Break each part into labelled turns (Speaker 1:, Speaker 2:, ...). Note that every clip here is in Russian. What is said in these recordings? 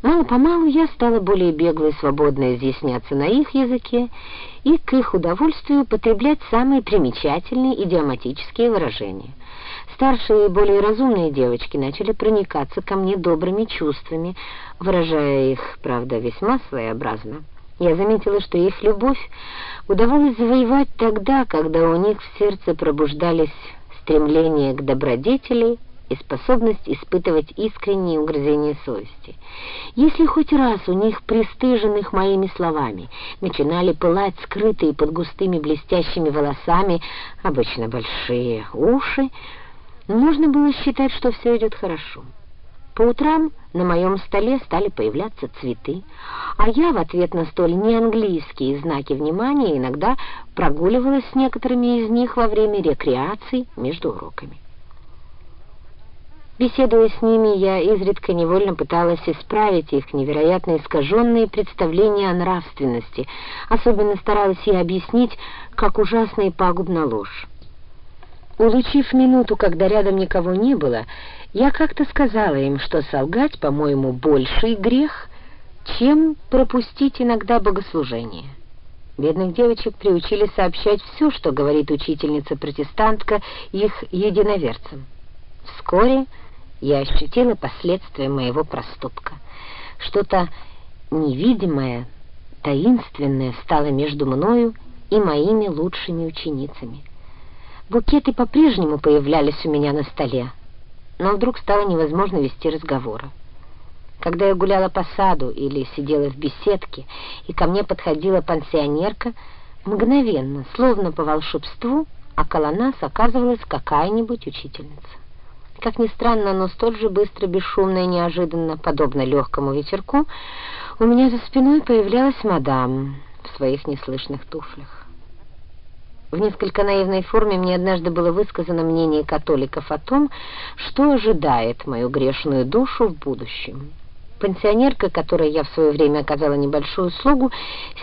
Speaker 1: Мало-помалу я стала более бегло и свободно изъясняться на их языке и к их удовольствию потреблять самые примечательные идиоматические выражения. Старшие и более разумные девочки начали проникаться ко мне добрыми чувствами, выражая их, правда, весьма своеобразно. Я заметила, что их любовь удавалось завоевать тогда, когда у них в сердце пробуждались стремление к добродетели и способность испытывать искренние угрызения совести. Если хоть раз у них, пристыженных моими словами, начинали пылать скрытые под густыми блестящими волосами, обычно большие уши, можно было считать, что все идет хорошо. По утрам на моем столе стали появляться цветы, а я в ответ на столь неанглийские знаки внимания иногда прогуливалась с некоторыми из них во время рекреаций между уроками. Беседуя с ними, я изредка невольно пыталась исправить их невероятно искаженные представления о нравственности. Особенно старалась я объяснить, как ужасна и пагубна ложь. Улучив минуту, когда рядом никого не было, я как-то сказала им, что солгать, по-моему, больший грех, чем пропустить иногда богослужение. Бедных девочек приучили сообщать все, что говорит учительница-протестантка их единоверцам. Вскоре я ощутила последствия моего проступка. Что-то невидимое, таинственное стало между мною и моими лучшими ученицами. Букеты по-прежнему появлялись у меня на столе, но вдруг стало невозможно вести разговоры. Когда я гуляла по саду или сидела в беседке, и ко мне подходила пансионерка, мгновенно, словно по волшебству, около нас оказывалась какая-нибудь учительница. Как ни странно, но столь же быстро, бесшумно и неожиданно, подобно легкому ветерку, у меня за спиной появлялась мадам в своих неслышных туфлях. В несколько наивной форме мне однажды было высказано мнение католиков о том, что ожидает мою грешную душу в будущем. Пенсионерка, которой я в свое время оказала небольшую услугу,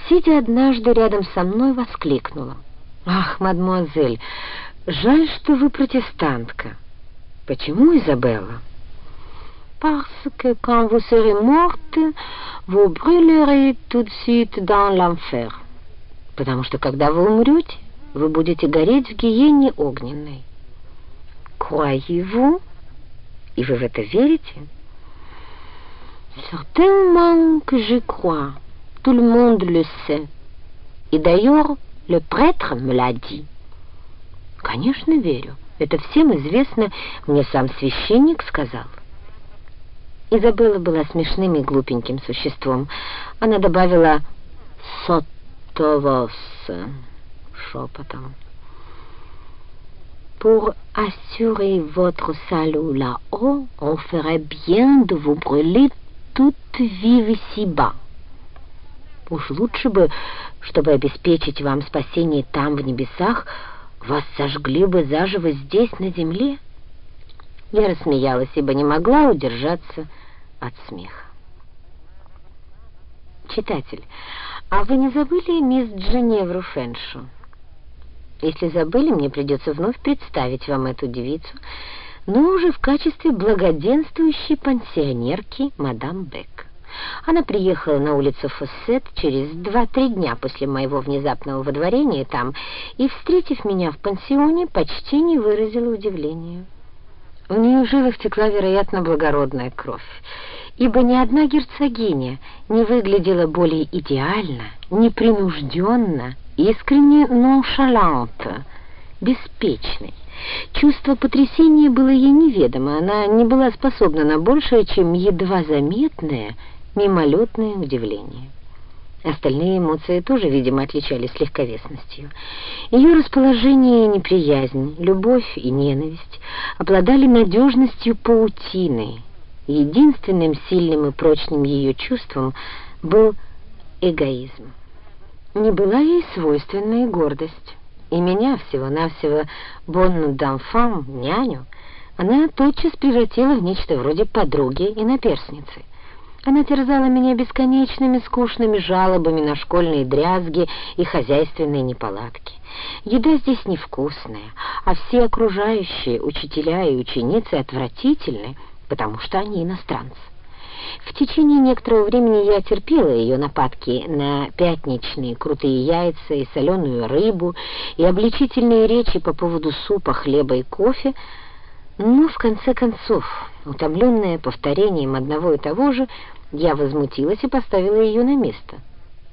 Speaker 1: сидя однажды рядом со мной, воскликнула. «Ах, мадемуазель, жаль, что вы протестантка». Почему, Изабелла? Parce que quand vous serez morte, vous brûlerez tout de suite dans l'enfer. Потому что когда вы умрете, вы будете гореть в гиене огненной. Croyez-vous? И вы в это верите? Certainement que je crois. Tout le monde le sait. И d'ailleurs, le prêtre me l'a dit. Конечно, верю. Это всем известно, мне сам священник сказал. Изабелла была смешным и глупеньким существом. Она добавила «сотовос» шепотом. Pour assurer votre salut là-haut, on ferait bien de vous brûler toute vive ici-bas. Уж лучше бы, чтобы обеспечить вам спасение там, в небесах, вас сожгли бы заживо здесь, на земле? Я рассмеялась, ибо не могла удержаться от смеха. Читатель, а вы не забыли мисс Дженевру Феншу? Если забыли, мне придется вновь представить вам эту девицу, но уже в качестве благоденствующей пансионерки мадам Бек. Она приехала на улицу Фоссет через два-три дня после моего внезапного водворения там и, встретив меня в пансионе, почти не выразила удивления. У нее жилах текла, вероятно, благородная кровь, ибо ни одна герцогиня не выглядела более идеально, непринужденно, искренне ноншаланта, беспечной. Чувство потрясения было ей неведомо, она не была способна на большее, чем едва заметное, мимолетное удивление. Остальные эмоции тоже, видимо, отличались легковесностью. Ее расположение и неприязнь, любовь и ненависть обладали надежностью паутины. Единственным сильным и прочным ее чувством был эгоизм. Не была ей свойственна и гордость. И меня всего-навсего Бонну Дамфам, няню, она тотчас превратила в нечто вроде подруги и наперсницы — она терзала меня бесконечными скучными жалобами на школьные дрязги и хозяйственные неполадки. Еда здесь невкусная, а все окружающие учителя и ученицы отвратительны, потому что они иностранцы. В течение некоторого времени я терпела ее нападки на пятничные крутые яйца и соленую рыбу, и обличительные речи по поводу супа, хлеба и кофе, но в конце концов, утомленная повторением одного и того же, я возмутилась и поставила ее на место,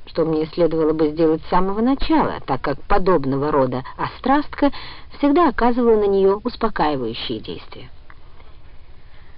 Speaker 1: что мне следовало бы сделать с самого начала, так как подобного рода острастка всегда оказывала на нее успокаивающие действия.